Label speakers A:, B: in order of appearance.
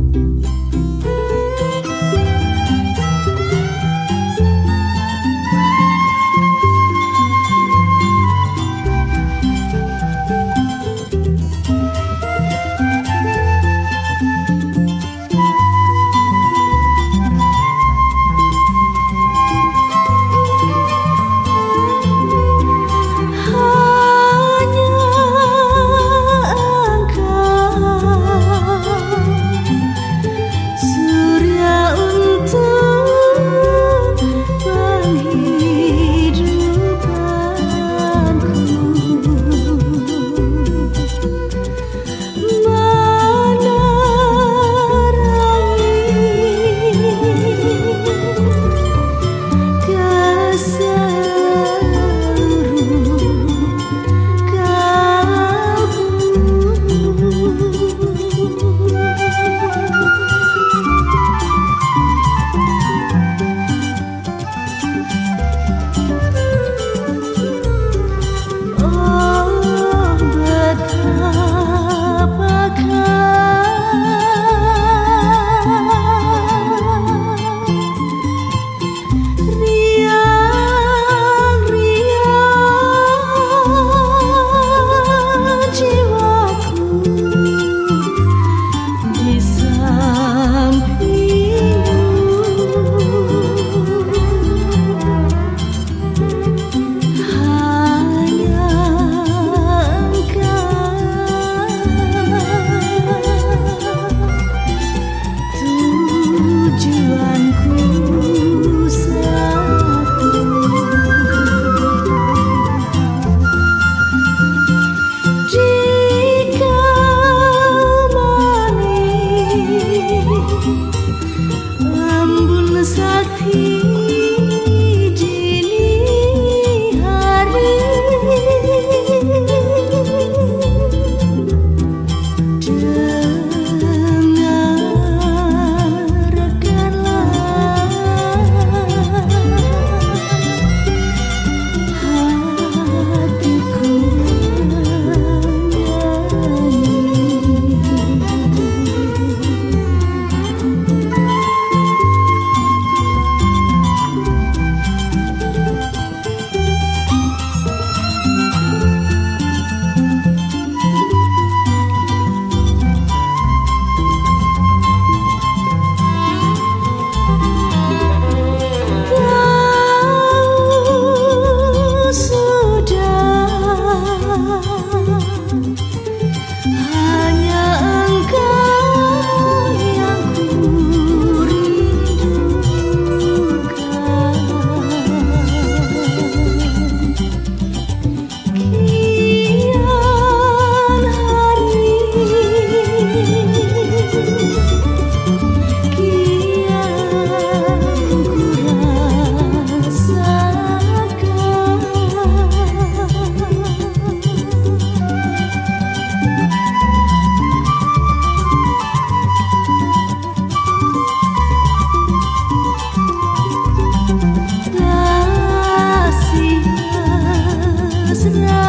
A: Música love.